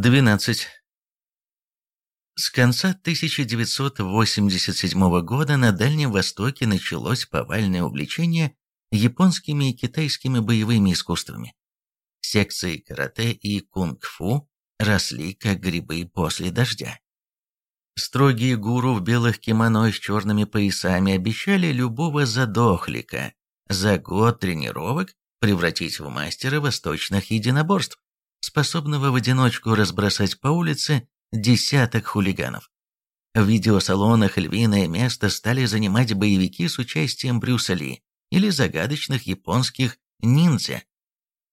12. С конца 1987 года на Дальнем Востоке началось повальное увлечение японскими и китайскими боевыми искусствами. Секции карате и кунг-фу росли как грибы после дождя. Строгие гуру в белых кимоно с черными поясами обещали любого задохлика за год тренировок превратить в мастера восточных единоборств способного в одиночку разбросать по улице десяток хулиганов. В видеосалонах львиное место стали занимать боевики с участием Брюса Ли или загадочных японских ниндзя.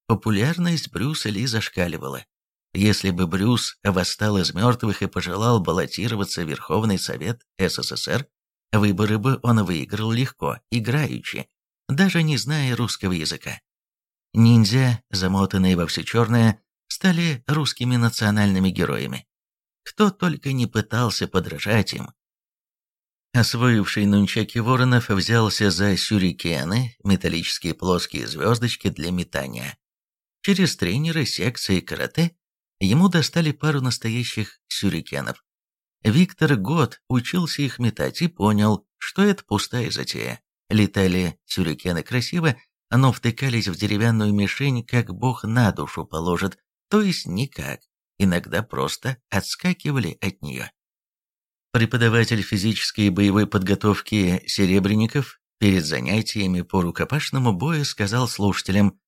Популярность Брюса Ли зашкаливала. Если бы Брюс восстал из мертвых и пожелал баллотироваться в Верховный Совет СССР, выборы бы он выиграл легко, играючи, даже не зная русского языка. Ниндзя, замотанные во все черное, стали русскими национальными героями. Кто только не пытался подражать им. Освоивший нунчаки Воронов взялся за сюрикены, металлические плоские звездочки для метания. Через тренера секции карате ему достали пару настоящих сюрикенов. Виктор год учился их метать и понял, что это пустая затея. Летали сюрикены красиво, но втыкались в деревянную мишень, как бог на душу положит, то есть никак, иногда просто отскакивали от нее. Преподаватель физической и боевой подготовки Серебренников перед занятиями по рукопашному бою сказал слушателям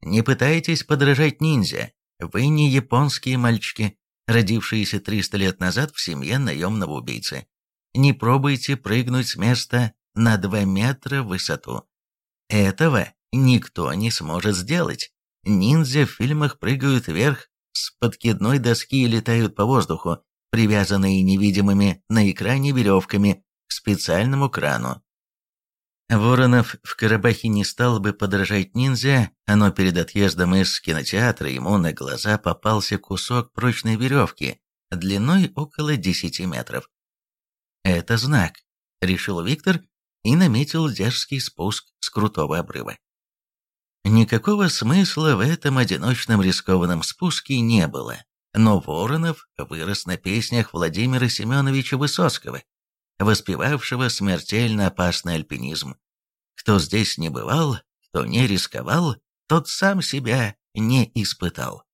«Не пытайтесь подражать ниндзя, вы не японские мальчики, родившиеся 300 лет назад в семье наемного убийцы. Не пробуйте прыгнуть с места на 2 метра в высоту. Этого никто не сможет сделать. Ниндзя в фильмах прыгают вверх с подкидной доски и летают по воздуху, привязанные невидимыми на экране веревками к специальному крану. Воронов в Карабахе не стал бы подражать ниндзя, но перед отъездом из кинотеатра ему на глаза попался кусок прочной веревки длиной около 10 метров. «Это знак», — решил Виктор и наметил дерзкий спуск с крутого обрыва. Никакого смысла в этом одиночном рискованном спуске не было, но Воронов вырос на песнях Владимира Семеновича Высоцкого, воспевавшего смертельно опасный альпинизм. Кто здесь не бывал, кто не рисковал, тот сам себя не испытал.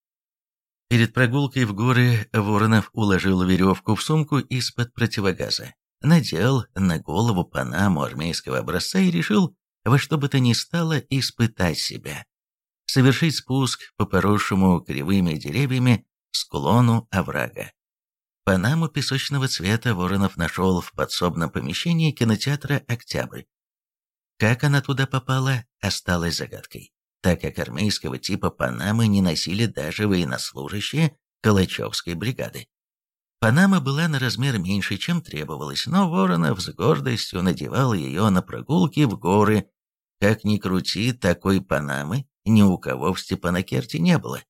Перед прогулкой в горы Воронов уложил веревку в сумку из-под противогаза, надел на голову панаму армейского образца и решил во что бы то ни стало испытать себя, совершить спуск по поросшему кривыми деревьями склону оврага. Панаму песочного цвета Воронов нашел в подсобном помещении кинотеатра «Октябрь». Как она туда попала, осталось загадкой, так как армейского типа Панамы не носили даже военнослужащие Калачевской бригады. Панама была на размер меньше, чем требовалось, но Воронов с гордостью надевал ее на прогулки в горы как ни крути, такой Панамы ни у кого в Степанакерте не было.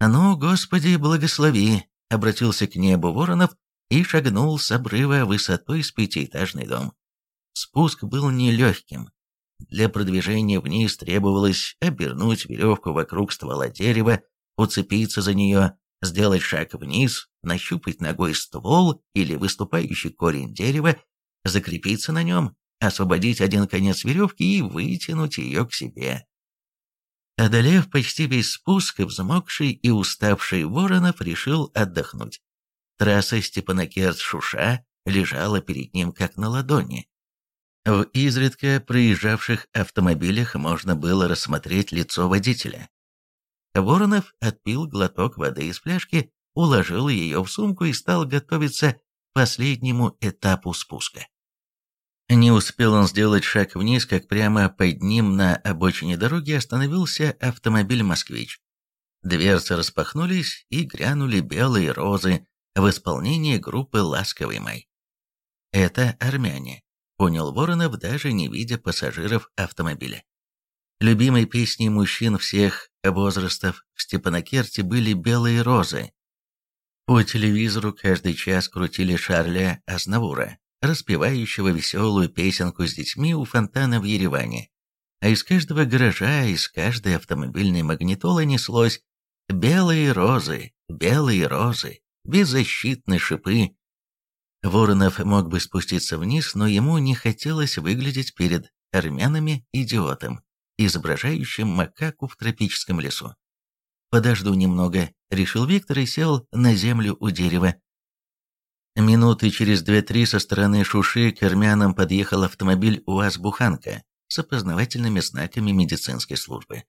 «Ну, Господи, благослови!» — обратился к небу Воронов и шагнул с обрыва высотой с пятиэтажный дом. Спуск был нелегким. Для продвижения вниз требовалось обернуть веревку вокруг ствола дерева, уцепиться за нее, сделать шаг вниз, нащупать ногой ствол или выступающий корень дерева, закрепиться на нем, освободить один конец веревки и вытянуть ее к себе. Одолев почти весь спуск, взмокший и уставший Воронов решил отдохнуть. Трасса Степанакерт-Шуша лежала перед ним как на ладони. В изредка проезжавших автомобилях можно было рассмотреть лицо водителя. Воронов отпил глоток воды из фляжки, уложил ее в сумку и стал готовиться к последнему этапу спуска. Не успел он сделать шаг вниз, как прямо под ним на обочине дороги остановился автомобиль «Москвич». Дверцы распахнулись и грянули белые розы в исполнении группы «Ласковый май». «Это армяне», — понял Воронов, даже не видя пассажиров автомобиля. Любимой песней мужчин всех возрастов в Степанакерте были «Белые розы». По телевизору каждый час крутили Шарля Азнавура, распевающего веселую песенку с детьми у фонтана в Ереване. А из каждого гаража, из каждой автомобильной магнитолы неслось «Белые розы, белые розы, беззащитные шипы. Воронов мог бы спуститься вниз, но ему не хотелось выглядеть перед армянами идиотом, изображающим макаку в тропическом лесу. «Подожду немного», — решил Виктор и сел на землю у дерева. Минуты через две-три со стороны Шуши к армянам подъехал автомобиль УАЗ-Буханка с опознавательными знаками медицинской службы.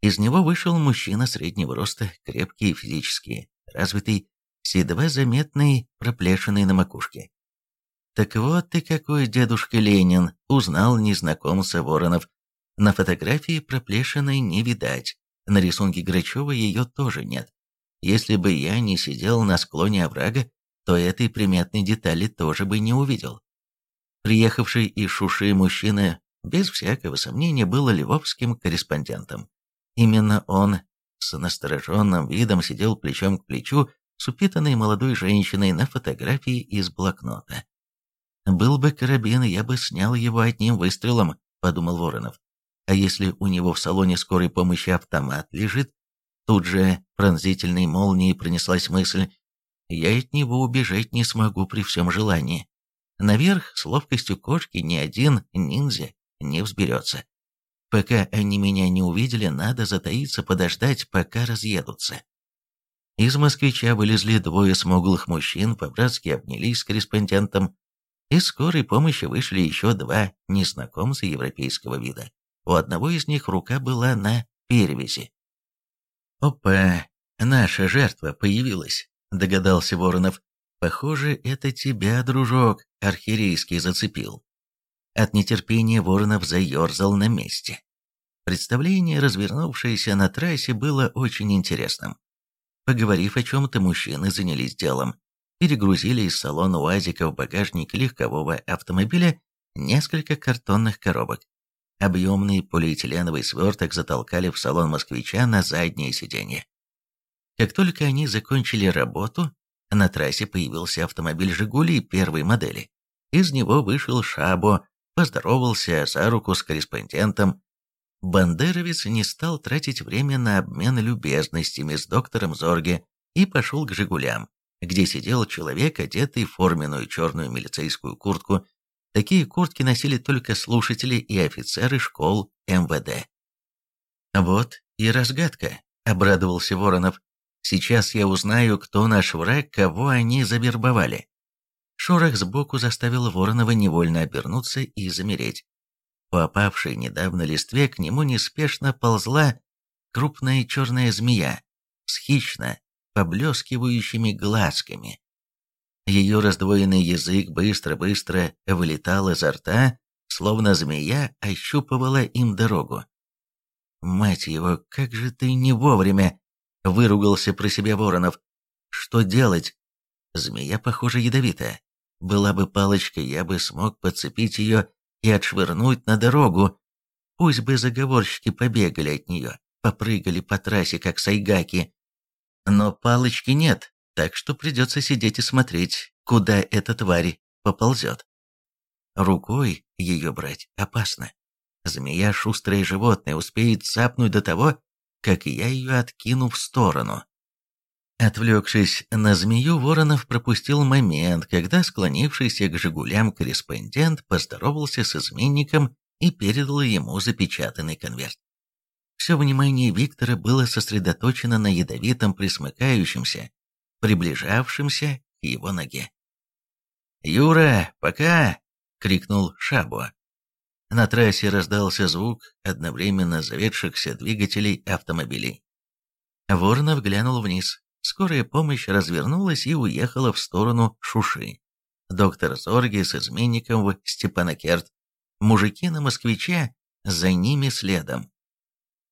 Из него вышел мужчина среднего роста, крепкий и физически, развитый, с едва заметной проплешиной на макушке. «Так вот ты какой, дедушка Ленин!» — узнал незнакомца Воронов. На фотографии проплешиной не видать, на рисунке Грачева ее тоже нет. Если бы я не сидел на склоне оврага, то этой приметной детали тоже бы не увидел. Приехавший из Шуши мужчина, без всякого сомнения, был львовским корреспондентом. Именно он с настороженным видом сидел плечом к плечу с упитанной молодой женщиной на фотографии из блокнота. «Был бы карабин, я бы снял его одним выстрелом», — подумал Воронов. «А если у него в салоне скорой помощи автомат лежит?» Тут же пронзительной молнией пронеслась мысль. «Я от него убежать не смогу при всем желании. Наверх с ловкостью кошки ни один ниндзя не взберется. Пока они меня не увидели, надо затаиться, подождать, пока разъедутся. Из москвича вылезли двое смуглых мужчин, по-братски обнялись с корреспондентом. Из скорой помощи вышли еще два незнакомца европейского вида. У одного из них рука была на перевязи. «Опа, наша жертва появилась», — догадался Воронов. «Похоже, это тебя, дружок, архирейский зацепил». От нетерпения Воронов заерзал на месте. Представление, развернувшееся на трассе, было очень интересным. Поговорив о чем-то, мужчины занялись делом. Перегрузили из салона УАЗика в багажник легкового автомобиля несколько картонных коробок. Объемный полиэтиленовый сверток затолкали в салон москвича на заднее сиденье. Как только они закончили работу, на трассе появился автомобиль «Жигули» первой модели. Из него вышел Шабо поздоровался за руку с корреспондентом. Бандеровец не стал тратить время на обмен любезностями с доктором Зорге и пошел к «Жигулям», где сидел человек, одетый в форменную черную милицейскую куртку. Такие куртки носили только слушатели и офицеры школ МВД. «Вот и разгадка», — обрадовался Воронов. «Сейчас я узнаю, кто наш враг, кого они завербовали». Шорох сбоку заставил Воронова невольно обернуться и замереть. По опавшей недавно листве к нему неспешно ползла крупная черная змея с хищно поблескивающими глазками. Ее раздвоенный язык быстро-быстро вылетал изо рта, словно змея ощупывала им дорогу. «Мать его, как же ты не вовремя!» — выругался про себя Воронов. «Что делать? Змея, похоже, ядовитая. Была бы палочка, я бы смог подцепить ее и отшвырнуть на дорогу. Пусть бы заговорщики побегали от нее, попрыгали по трассе, как сайгаки. Но палочки нет, так что придется сидеть и смотреть, куда эта тварь поползет. Рукой ее брать опасно. Змея, шустрое животное, успеет цапнуть до того, как я ее откину в сторону. Отвлекшись на змею, Воронов пропустил момент, когда склонившийся к «Жигулям» корреспондент поздоровался с изменником и передал ему запечатанный конверт. Все внимание Виктора было сосредоточено на ядовитом присмыкающемся, приближавшемся к его ноге. «Юра, пока!» — крикнул Шабо. На трассе раздался звук одновременно заведшихся двигателей автомобилей. Воронов глянул вниз. Скорая помощь развернулась и уехала в сторону Шуши. Доктор Зорги с изменником в Степанакерт. Мужики на москвича за ними следом.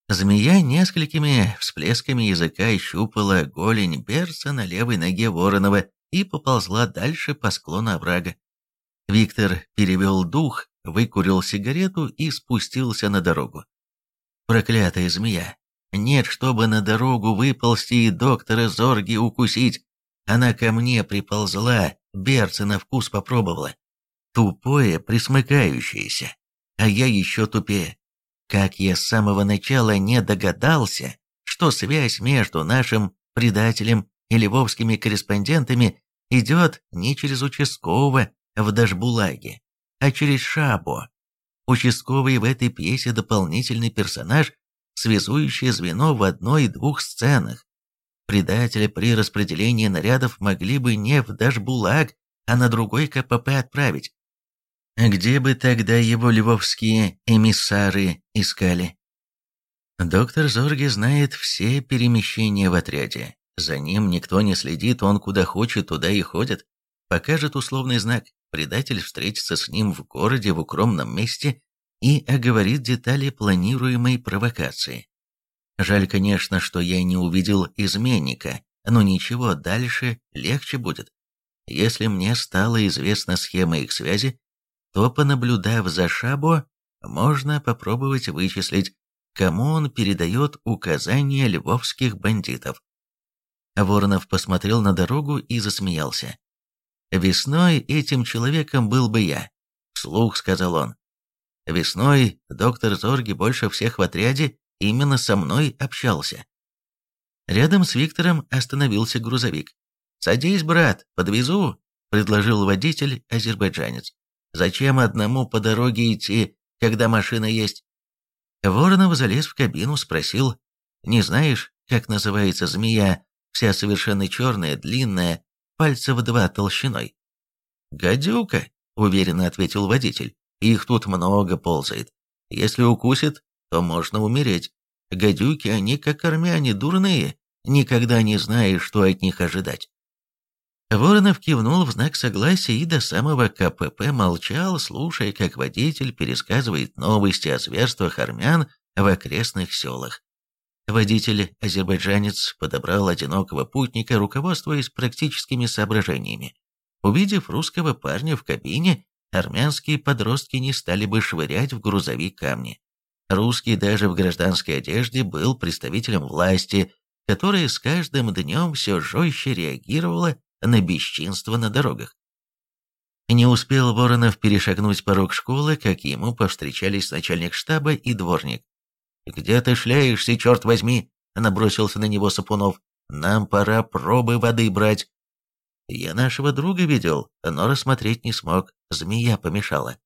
Змея несколькими всплесками языка щупала голень берца на левой ноге Воронова и поползла дальше по склону оврага. Виктор перевел дух, выкурил сигарету и спустился на дорогу. Проклятая змея! Нет, чтобы на дорогу выползти и доктора Зорги укусить. Она ко мне приползла, берцы на вкус попробовала. Тупое, присмыкающееся. А я еще тупее. Как я с самого начала не догадался, что связь между нашим предателем и львовскими корреспондентами идет не через участкового в Дашбулаге, а через Шабо. Участковый в этой пьесе дополнительный персонаж, связующий звено в одной-двух сценах. Предателя при распределении нарядов могли бы не в Дашбулаг, а на другой КПП отправить. Где бы тогда его львовские эмиссары искали? Доктор Зорги знает все перемещения в отряде. За ним никто не следит, он куда хочет, туда и ходит. Покажет условный знак, предатель встретится с ним в городе в укромном месте и оговорит детали планируемой провокации. Жаль, конечно, что я не увидел изменника, но ничего, дальше легче будет. Если мне стала известна схема их связи, то, понаблюдав за Шабо, можно попробовать вычислить, кому он передает указания львовских бандитов. Воронов посмотрел на дорогу и засмеялся. «Весной этим человеком был бы я», — вслух сказал он. «Весной доктор Зорги больше всех в отряде именно со мной общался». Рядом с Виктором остановился грузовик. «Садись, брат, подвезу», — предложил водитель-азербайджанец. «Зачем одному по дороге идти, когда машина есть?» Воронов залез в кабину, спросил, «Не знаешь, как называется змея, вся совершенно черная, длинная, пальцев два толщиной?» «Гадюка», — уверенно ответил водитель, «их тут много ползает. Если укусит, то можно умереть. Гадюки, они как армяне, дурные, никогда не знаешь, что от них ожидать». Воронов кивнул в знак согласия и до самого КПП молчал, слушая, как водитель пересказывает новости о зверствах армян в окрестных селах. Водитель-азербайджанец подобрал одинокого путника, руководствуясь практическими соображениями. Увидев русского парня в кабине, армянские подростки не стали бы швырять в грузовик камни. Русский даже в гражданской одежде был представителем власти, которая с каждым днем все жестче реагировала на бесчинство на дорогах. Не успел Воронов перешагнуть порог школы, как ему повстречались начальник штаба и дворник. «Где ты шляешься, черт возьми?» — набросился на него Сапунов. «Нам пора пробы воды брать». Я нашего друга видел, но рассмотреть не смог, змея помешала.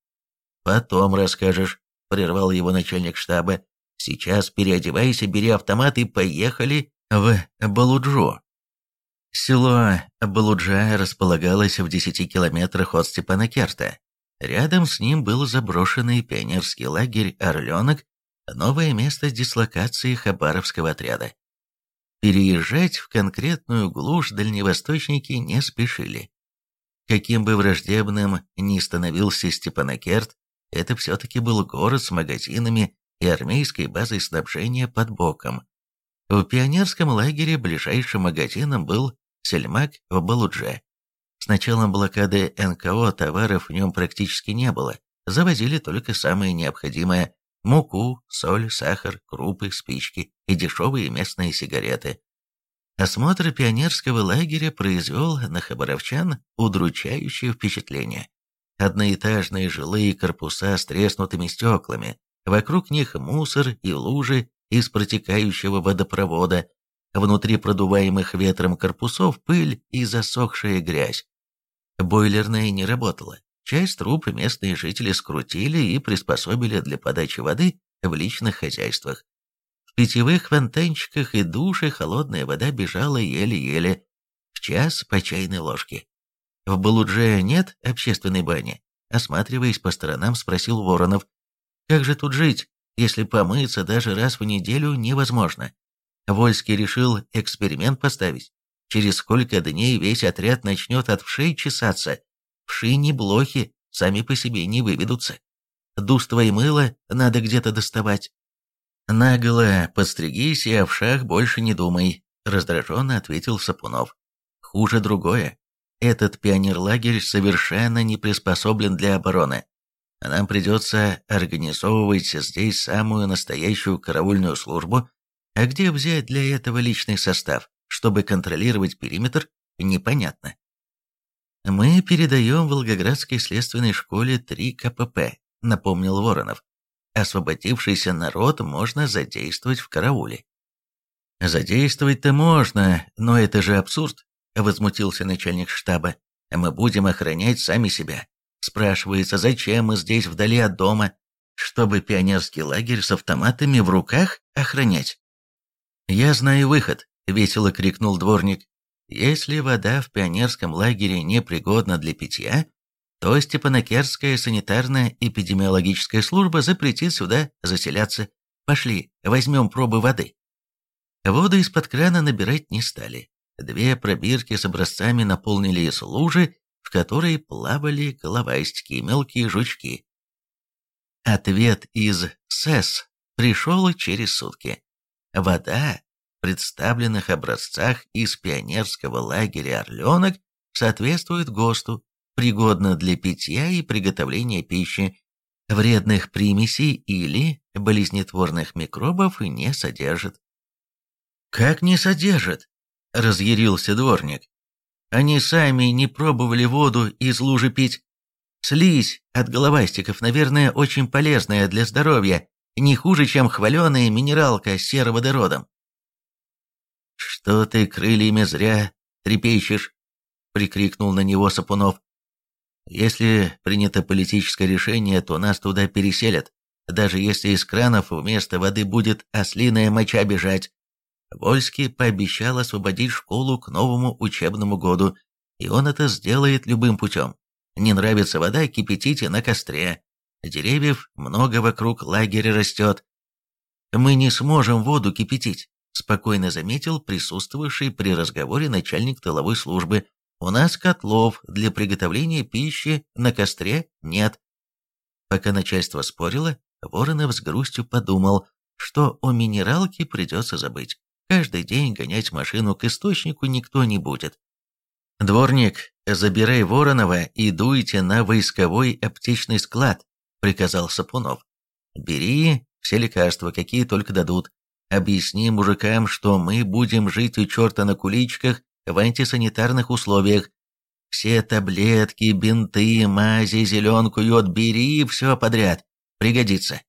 «Потом расскажешь», — прервал его начальник штаба. «Сейчас переодевайся, бери автомат и поехали в Балуджо». Село Балуджа располагалось в 10 километрах от Степанакерта. Рядом с ним был заброшенный пионерский лагерь «Орленок», новое место дислокации Хабаровского отряда. Переезжать в конкретную глушь дальневосточники не спешили. Каким бы враждебным ни становился Степанакерт, это все-таки был город с магазинами и армейской базой снабжения под боком. В пионерском лагере ближайшим магазином был Сельмак в Балудже. С началом блокады НКО товаров в нем практически не было, завозили только самое необходимое – муку, соль, сахар, крупы, спички и дешевые местные сигареты. Осмотр пионерского лагеря произвел на хабаровчан удручающее впечатление. Одноэтажные жилые корпуса с треснутыми стеклами, вокруг них мусор и лужи из протекающего водопровода, Внутри продуваемых ветром корпусов пыль и засохшая грязь. Бойлерная не работала. Часть труб местные жители скрутили и приспособили для подачи воды в личных хозяйствах. В питьевых фонтанчиках и душе холодная вода бежала еле-еле, в час по чайной ложке. В Балудже нет общественной бани? Осматриваясь по сторонам, спросил Воронов. Как же тут жить, если помыться даже раз в неделю невозможно? Вольский решил эксперимент поставить. Через сколько дней весь отряд начнет от вшей чесаться. Вши не блохи, сами по себе не выведутся. Дуство и мыло надо где-то доставать. «Наголо подстригись и о вшах больше не думай», — раздраженно ответил Сапунов. «Хуже другое. Этот пионерлагерь совершенно не приспособлен для обороны. Нам придется организовывать здесь самую настоящую караульную службу а где взять для этого личный состав, чтобы контролировать периметр, непонятно. «Мы передаем Волгоградской следственной школе три КПП», — напомнил Воронов. «Освободившийся народ можно задействовать в карауле». «Задействовать-то можно, но это же абсурд», — возмутился начальник штаба. «Мы будем охранять сами себя. Спрашивается, зачем мы здесь вдали от дома, чтобы пионерский лагерь с автоматами в руках охранять?» «Я знаю выход», — весело крикнул дворник. «Если вода в пионерском лагере непригодна для питья, то Степанакерская санитарная эпидемиологическая служба запретит сюда заселяться. Пошли, возьмем пробы воды». Воду из-под крана набирать не стали. Две пробирки с образцами наполнили из лужи, в которой плавали головастики и мелкие жучки. Ответ из СЭС пришел через сутки. Вода представленных образцах из пионерского лагеря «Орленок» соответствует ГОСТу, пригодна для питья и приготовления пищи, вредных примесей или болезнетворных микробов не содержит. «Как не содержит?» – разъярился дворник. «Они сами не пробовали воду из лужи пить. Слизь от головастиков, наверное, очень полезная для здоровья, не хуже, чем хваленая минералка с сероводородом». «Что ты крыльями зря трепещешь?» – прикрикнул на него Сапунов. «Если принято политическое решение, то нас туда переселят, даже если из кранов вместо воды будет ослиная моча бежать. Вольский пообещал освободить школу к новому учебному году, и он это сделает любым путем. Не нравится вода, кипятите на костре. Деревьев много вокруг лагеря растет. Мы не сможем воду кипятить, спокойно заметил присутствовавший при разговоре начальник тыловой службы. У нас котлов для приготовления пищи на костре нет. Пока начальство спорило, Воронов с грустью подумал, что о минералке придется забыть. Каждый день гонять машину к источнику никто не будет. «Дворник, забирай Воронова и дуйте на войсковой аптечный склад», — приказал Сапунов. «Бери все лекарства, какие только дадут. Объясни мужикам, что мы будем жить у черта на куличках в антисанитарных условиях. Все таблетки, бинты, мази, зеленку, йод бери, все подряд. Пригодится».